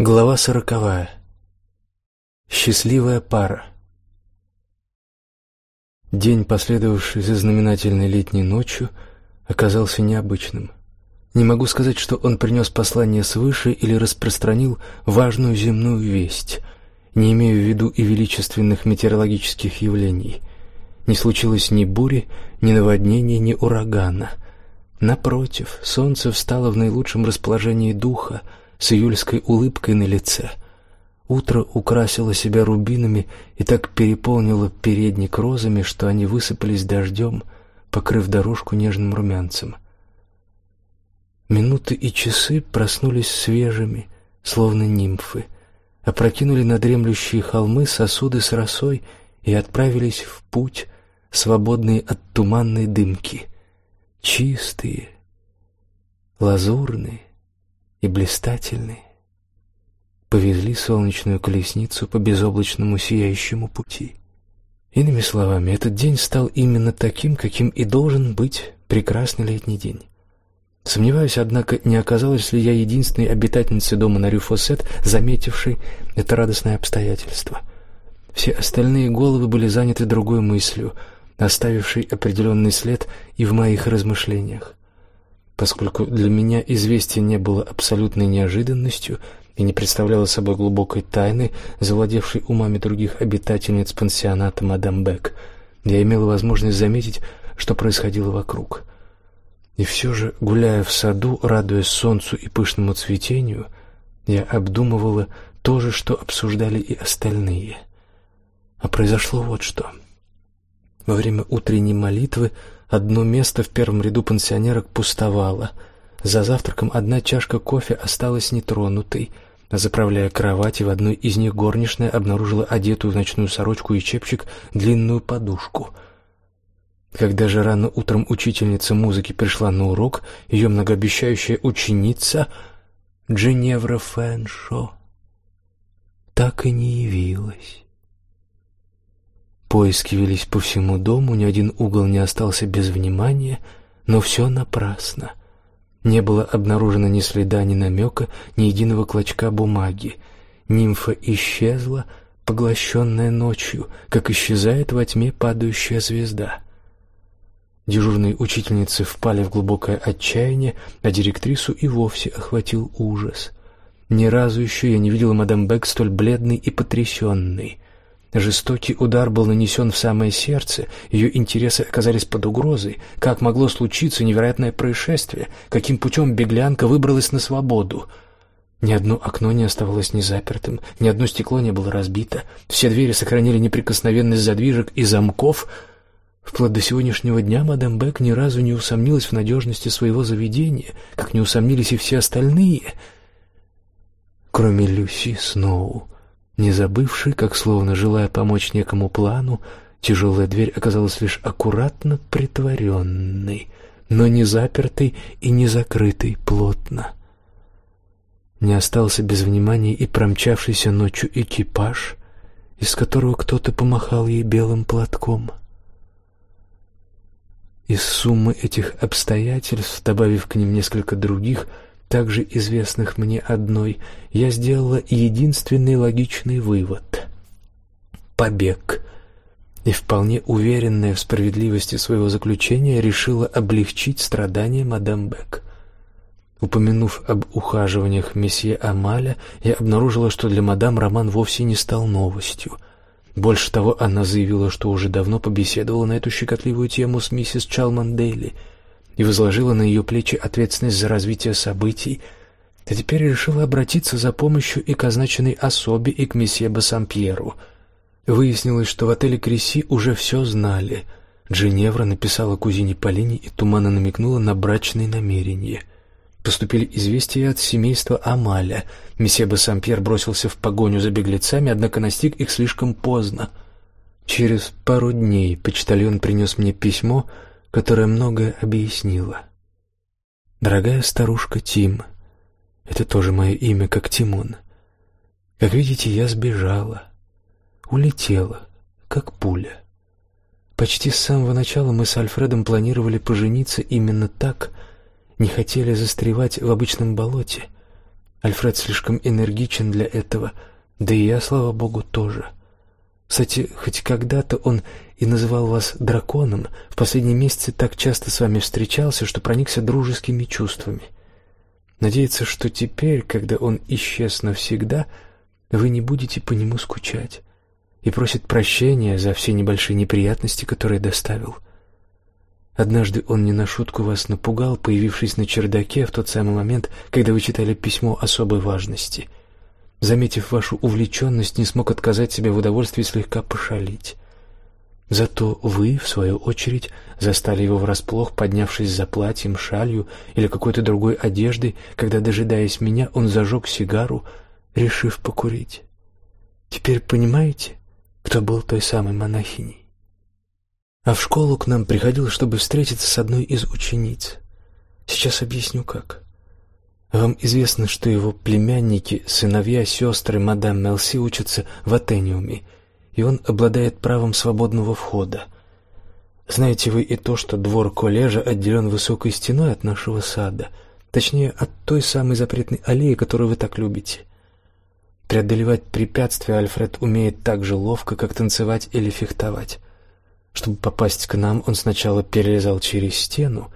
Глава сороковая. Счастливая пара. День, последовавший за знаменательной летней ночью, оказался необычным. Не могу сказать, что он принес послание свыше или распространил важную земную весть. Не имею в виду и величественных метеорологических явлений. Не случилось ни бури, ни наводнения, ни урагана. Напротив, солнце встало в наилучшем расположении духа — с июльской улыбкой на лице. Утро украсило себя рубинами и так переполнило передник розами, что они высыпались дождем, покрыв дорожку нежным румянцем. Минуты и часы проснулись свежими, словно нимфы, опрокинули на дремлющие холмы сосуды с росой и отправились в путь, свободные от туманной дымки, чистые, лазурные, и блистательные, повезли солнечную колесницу по безоблачному сияющему пути. Иными словами, этот день стал именно таким, каким и должен быть прекрасный летний день. Сомневаюсь, однако, не оказалась ли я единственной обитательницей дома на Рюфосет, заметившей это радостное обстоятельство. Все остальные головы были заняты другой мыслью, оставившей определенный след и в моих размышлениях. Поскольку для меня известие не было абсолютной неожиданностью и не представляло собой глубокой тайны, завладевшей умами других обитательниц пансионата мадам Бек, я имела возможность заметить, что происходило вокруг. И все же, гуляя в саду, радуясь солнцу и пышному цветению, я обдумывала то же, что обсуждали и остальные. А произошло вот что. Во время утренней молитвы Одно место в первом ряду пансионерок пустовало. За завтраком одна чашка кофе осталась нетронутой. Заправляя кровати, в одной из них горничная обнаружила одетую в ночную сорочку и чепчик длинную подушку. Когда же рано утром учительница музыки пришла на урок, ее многообещающая ученица Дженевра Фэншо так и не явилась. Поиски велись по всему дому, ни один угол не остался без внимания, но все напрасно. Не было обнаружено ни следа, ни намека, ни единого клочка бумаги. Нимфа исчезла, поглощенная ночью, как исчезает во тьме падающая звезда. Дежурные учительницы впали в глубокое отчаяние, а директрису и вовсе охватил ужас. Ни разу еще я не видела мадам Бек столь бледной и потрясенной. Жестокий удар был нанесен в самое сердце, ее интересы оказались под угрозой. Как могло случиться невероятное происшествие? Каким путем беглянка выбралась на свободу? Ни одно окно не оставалось незапертым, ни одно стекло не было разбито. Все двери сохранили неприкосновенность задвижек и замков. Вплоть до сегодняшнего дня мадам Бек ни разу не усомнилась в надежности своего заведения, как не усомнились и все остальные, кроме Люси Сноу не забывший, как словно желая помочь некому плану, тяжелая дверь оказалась лишь аккуратно притворенной, но не запертой и не закрытой плотно. Не остался без внимания и промчавшийся ночью экипаж, из которого кто-то помахал ей белым платком. Из суммы этих обстоятельств, добавив к ним несколько других, также известных мне одной, я сделала единственный логичный вывод — побег. И вполне уверенная в справедливости своего заключения решила облегчить страдания мадам Бек. Упомянув об ухаживаниях месье Амаля, я обнаружила, что для мадам роман вовсе не стал новостью. Больше того, она заявила, что уже давно побеседовала на эту щекотливую тему с миссис Чалмандейли — и возложила на ее плечи ответственность за развитие событий, а теперь решила обратиться за помощью и к означенной особе, и к месье Бассампьеру. Выяснилось, что в отеле Креси уже все знали. Дженевра написала кузине Полине и туманно намекнула на брачные намерения. Поступили известия от семейства Амаля. Месье Бассампьер бросился в погоню за беглецами, однако настиг их слишком поздно. Через пару дней почтальон принес мне письмо — которая многое объяснила. Дорогая старушка Тим, это тоже мое имя, как Тимон. Как видите, я сбежала, улетела, как пуля. Почти с самого начала мы с Альфредом планировали пожениться именно так, не хотели застревать в обычном болоте. Альфред слишком энергичен для этого, да и я, слава богу, тоже. Кстати, хоть когда-то он и называл вас драконом, в последние месяцы так часто с вами встречался, что проникся дружескими чувствами. Надеется, что теперь, когда он исчез навсегда, вы не будете по нему скучать, и просит прощения за все небольшие неприятности, которые доставил. Однажды он не на шутку вас напугал, появившись на чердаке в тот самый момент, когда вы читали письмо особой важности. Заметив вашу увлеченность, не смог отказать себе в удовольствии слегка пошалить. Зато вы, в свою очередь, застали его врасплох, поднявшись за платьем, шалью или какой-то другой одеждой, когда, дожидаясь меня, он зажег сигару, решив покурить. Теперь понимаете, кто был той самой монахиней? А в школу к нам приходил, чтобы встретиться с одной из учениц. Сейчас объясню как. Вам известно, что его племянники, сыновья, сестры мадам Мелси учатся в Атениуме — и он обладает правом свободного входа. Знаете вы и то, что двор коллежа отделен высокой стеной от нашего сада, точнее, от той самой запретной аллеи, которую вы так любите. Преодолевать препятствия Альфред умеет так же ловко, как танцевать или фехтовать. Чтобы попасть к нам, он сначала перелезал через стену,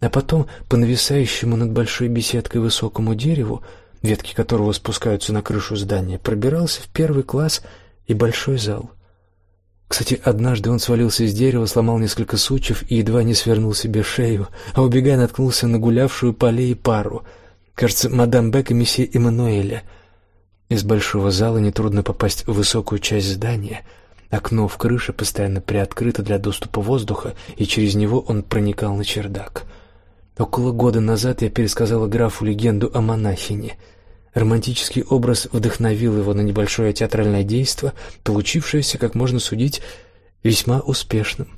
а потом по нависающему над большой беседкой высокому дереву, ветки которого спускаются на крышу здания, пробирался в первый класс и большой зал. Кстати, однажды он свалился с дерева, сломал несколько сучьев и едва не свернул себе шею, а убегая наткнулся на гулявшую по аллее пару. Кажется, мадам Бек и месье Эммануэля. Из большого зала нетрудно попасть в высокую часть здания. Окно в крыше постоянно приоткрыто для доступа воздуха, и через него он проникал на чердак. Около года назад я пересказала графу легенду о монахине — Романтический образ вдохновил его на небольшое театральное действо, получившееся, как можно судить, весьма успешным.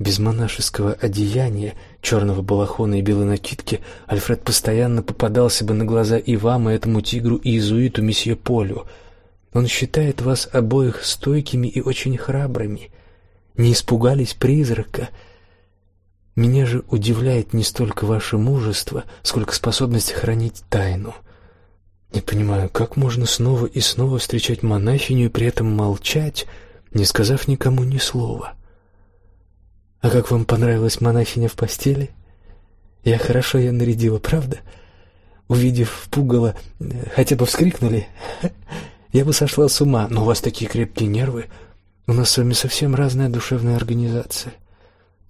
Без монашеского одеяния, черного балахона и белой накидки Альфред постоянно попадался бы на глаза и вам, и этому тигру и иезуиту месье Полю. Он считает вас обоих стойкими и очень храбрыми. Не испугались призрака. Меня же удивляет не столько ваше мужество, сколько способность хранить тайну. Не понимаю, как можно снова и снова встречать монахиню и при этом молчать, не сказав никому ни слова. А как вам понравилась монахиня в постели? Я хорошо ее нарядила, правда? Увидев пугало, хотя бы вскрикнули. Я бы сошла с ума, но у вас такие крепкие нервы. У нас с вами совсем разная душевная организация.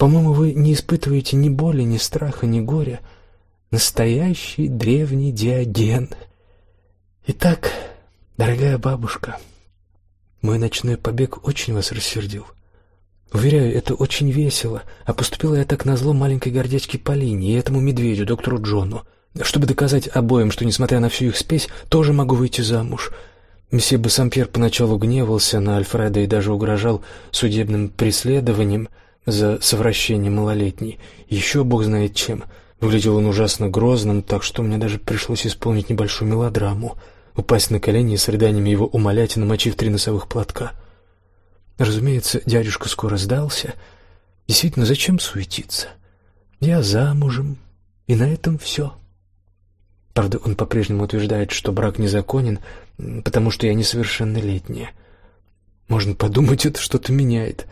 По-моему, вы не испытываете ни боли, ни страха, ни горя. Настоящий древний диоген — Итак, дорогая бабушка, мой ночной побег очень вас рассердил. Уверяю, это очень весело, а поступила я так назло маленькой гордячке Полине и этому медведю, доктору Джону, чтобы доказать обоим, что, несмотря на всю их спесь, тоже могу выйти замуж. Месье Бассампьер поначалу гневался на Альфреда и даже угрожал судебным преследованием за совращение малолетней. Еще бог знает чем. Выглядел он ужасно грозным, так что мне даже пришлось исполнить небольшую мелодраму — упасть на колени и с рыданиями его умолять, намочив три носовых платка. Разумеется, дядюшка скоро сдался. Действительно, зачем суетиться? Я замужем, и на этом все. Правда, он по-прежнему утверждает, что брак незаконен, потому что я несовершеннолетняя. Можно подумать, это что-то меняет.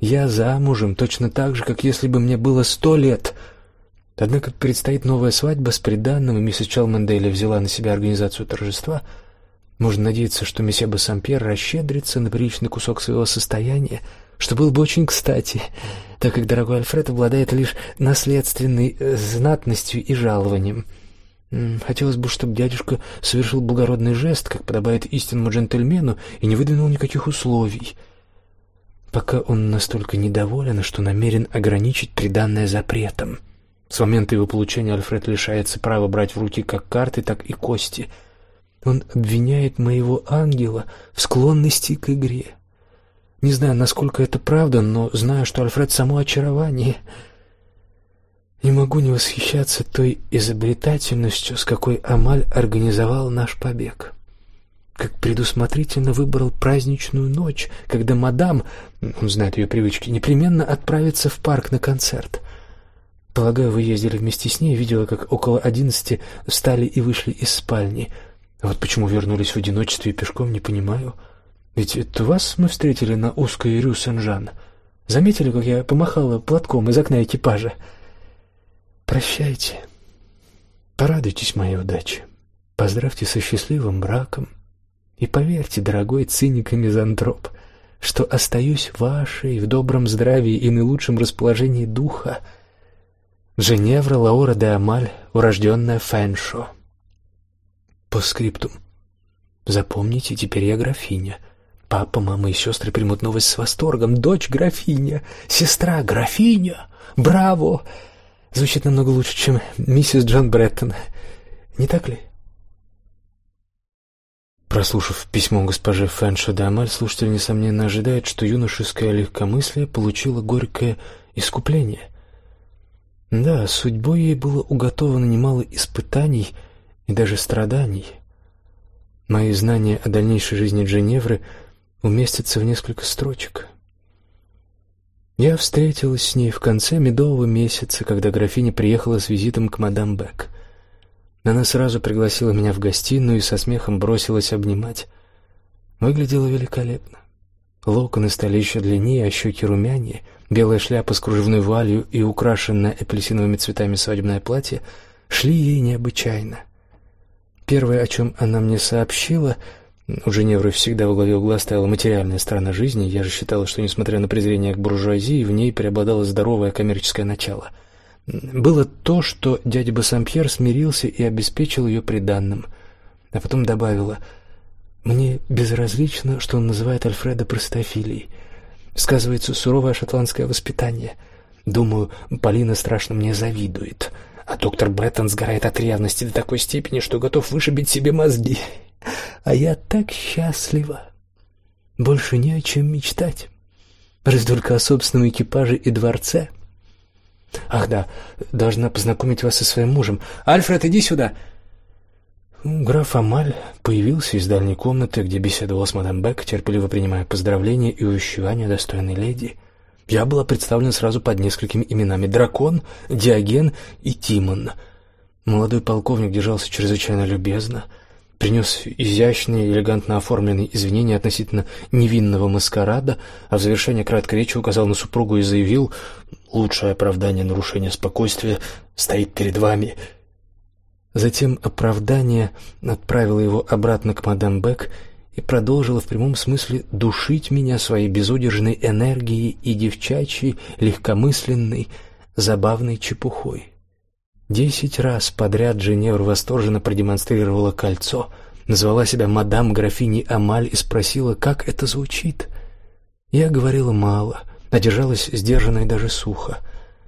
Я замужем точно так же, как если бы мне было сто лет — Однако предстоит новая свадьба с приданным, и миссис Челмендейля взяла на себя организацию торжества. Можно надеяться, что месье Бассампьер расщедрится на приличный кусок своего состояния, что было бы очень кстати, так как дорогой Альфред обладает лишь наследственной э, знатностью и жалованием. Хотелось бы, чтобы дядюшка совершил благородный жест, как подобает истинному джентльмену, и не выдвинул никаких условий. Пока он настолько недоволен, что намерен ограничить приданное запретом. С момента его получения Альфред лишается права брать в руки как карты, так и кости. Он обвиняет моего ангела в склонности к игре. Не знаю, насколько это правда, но знаю, что Альфред само очарование. Не могу не восхищаться той изобретательностью, с какой Амаль организовал наш побег. Как предусмотрительно выбрал праздничную ночь, когда мадам, он знает ее привычки, непременно отправится в парк на концерт. Полагаю, вы ездили вместе с ней, видела, как около одиннадцати встали и вышли из спальни. А вот почему вернулись в одиночестве пешком, не понимаю. Ведь это вас мы встретили на узкой рю Сен-Жан. Заметили, как я помахала платком из окна экипажа? Прощайте. Порадуйтесь моей удаче. Поздравьте со счастливым браком. И поверьте, дорогой циник и мизантроп, что остаюсь вашей в добром здравии и наилучшем расположении духа — Женевра Лаура де Амаль, урожденная Фэншо. По скриптум. Запомните, теперь я графиня. Папа, мама и сестры примут новость с восторгом. Дочь графиня, сестра графиня. Браво! Звучит намного лучше, чем миссис Джон Бреттон. Не так ли? Прослушав письмо госпожи Фэншо де Амаль, слушатель несомненно ожидает, что юношеское легкомыслие получило горькое искупление — да, судьбой ей было уготовано немало испытаний и даже страданий. Мои знания о дальнейшей жизни Дженевры уместятся в несколько строчек. Я встретилась с ней в конце медового месяца, когда графиня приехала с визитом к мадам Бек. Она сразу пригласила меня в гостиную и со смехом бросилась обнимать. Выглядела великолепно. Локоны стали еще длиннее, а щеки румянее — Белая шляпа с кружевной вуалью и украшенное апельсиновыми цветами свадебное платье шли ей необычайно. Первое, о чем она мне сообщила, у Женевры всегда во главе угла стояла материальная сторона жизни. Я же считала, что, несмотря на презрение к буржуазии, в ней преобладало здоровое коммерческое начало. Было то, что дядя Бассампьер смирился и обеспечил ее приданным. А потом добавила, «Мне безразлично, что он называет Альфреда простофилией» сказывается суровое шотландское воспитание. Думаю, Полина страшно мне завидует, а доктор Бреттон сгорает от ревности до такой степени, что готов вышибить себе мозги. А я так счастлива. Больше не о чем мечтать. Разве только о собственном экипаже и дворце. Ах да, должна познакомить вас со своим мужем. Альфред, иди сюда. Граф Амаль появился из дальней комнаты, где беседовал с мадам Бек, терпеливо принимая поздравления и увещевания достойной леди. Я была представлена сразу под несколькими именами: Дракон, Диоген и Тимон. Молодой полковник держался чрезвычайно любезно, принес изящные, элегантно оформленные извинения относительно невинного маскарада, а в завершение краткой речи указал на супругу и заявил: "Лучшее оправдание нарушения спокойствия стоит перед вами". Затем оправдание отправило его обратно к мадам Бек и продолжило в прямом смысле душить меня своей безудержной энергией и девчачьей, легкомысленной, забавной чепухой. Десять раз подряд Женевр восторженно продемонстрировала кольцо, назвала себя мадам графиней Амаль и спросила, как это звучит. Я говорила мало, а держалась сдержанно и даже сухо.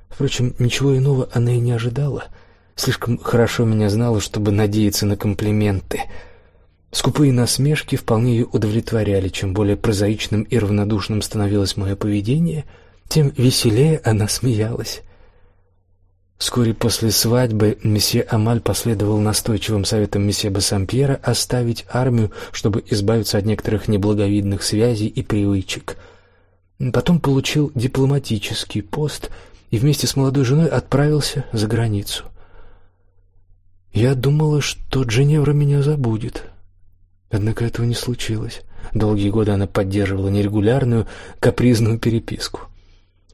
Впрочем, ничего иного она и не ожидала — слишком хорошо меня знала, чтобы надеяться на комплименты. Скупые насмешки вполне ее удовлетворяли. Чем более прозаичным и равнодушным становилось мое поведение, тем веселее она смеялась. Вскоре после свадьбы месье Амаль последовал настойчивым советам месье Бассампьера оставить армию, чтобы избавиться от некоторых неблаговидных связей и привычек. Потом получил дипломатический пост и вместе с молодой женой отправился за границу. Я думала, что Дженевра меня забудет. Однако этого не случилось. Долгие годы она поддерживала нерегулярную, капризную переписку.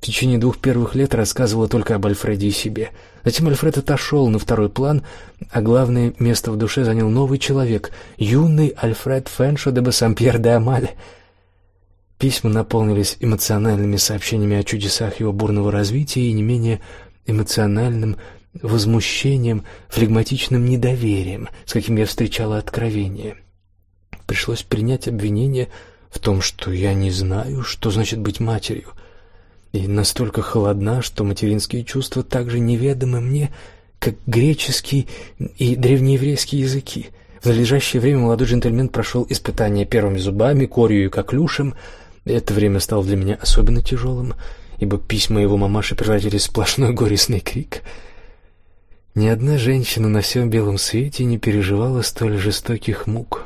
В течение двух первых лет рассказывала только об Альфреде и себе. Затем Альфред отошел на второй план, а главное место в душе занял новый человек, юный Альфред Феншо де Бассампьер де Амаль. Письма наполнились эмоциональными сообщениями о чудесах его бурного развития и не менее эмоциональным возмущением, флегматичным недоверием, с каким я встречала откровение. Пришлось принять обвинение в том, что я не знаю, что значит быть матерью, и настолько холодна, что материнские чувства так же неведомы мне, как греческий и древнееврейский языки. В надлежащее время молодой джентльмен прошел испытания первыми зубами, корью и коклюшем. Это время стало для меня особенно тяжелым, ибо письма его мамаши превратились в сплошной горестный крик — ни одна женщина на всем белом свете не переживала столь жестоких мук.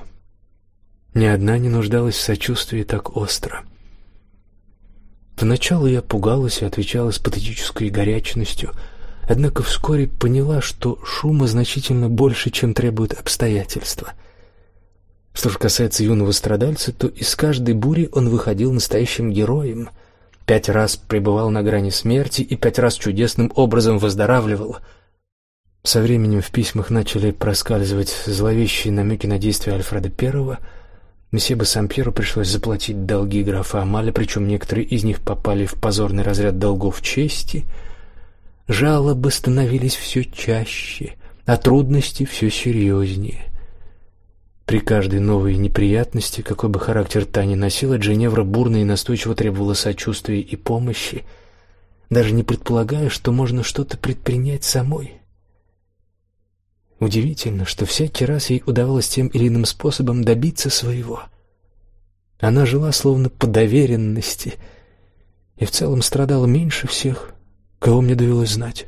Ни одна не нуждалась в сочувствии так остро. Поначалу я пугалась и отвечала с патетической горячностью: однако вскоре поняла, что шума значительно больше, чем требуют обстоятельства. Что же касается юного страдальца, то из каждой бури он выходил настоящим героем. Пять раз пребывал на грани смерти и пять раз чудесным образом выздоравливал. Со временем в письмах начали проскальзывать зловещие намеки на действия Альфреда Первого. Месье Бассампьеру пришлось заплатить долги графа Амаля, причем некоторые из них попали в позорный разряд долгов чести — Жалобы становились все чаще, а трудности все серьезнее. При каждой новой неприятности, какой бы характер та ни носила, Дженевра бурно и настойчиво требовала сочувствия и помощи, даже не предполагая, что можно что-то предпринять самой. Удивительно, что всякий раз ей удавалось тем или иным способом добиться своего. Она жила словно по доверенности и в целом страдала меньше всех, кого мне довелось знать.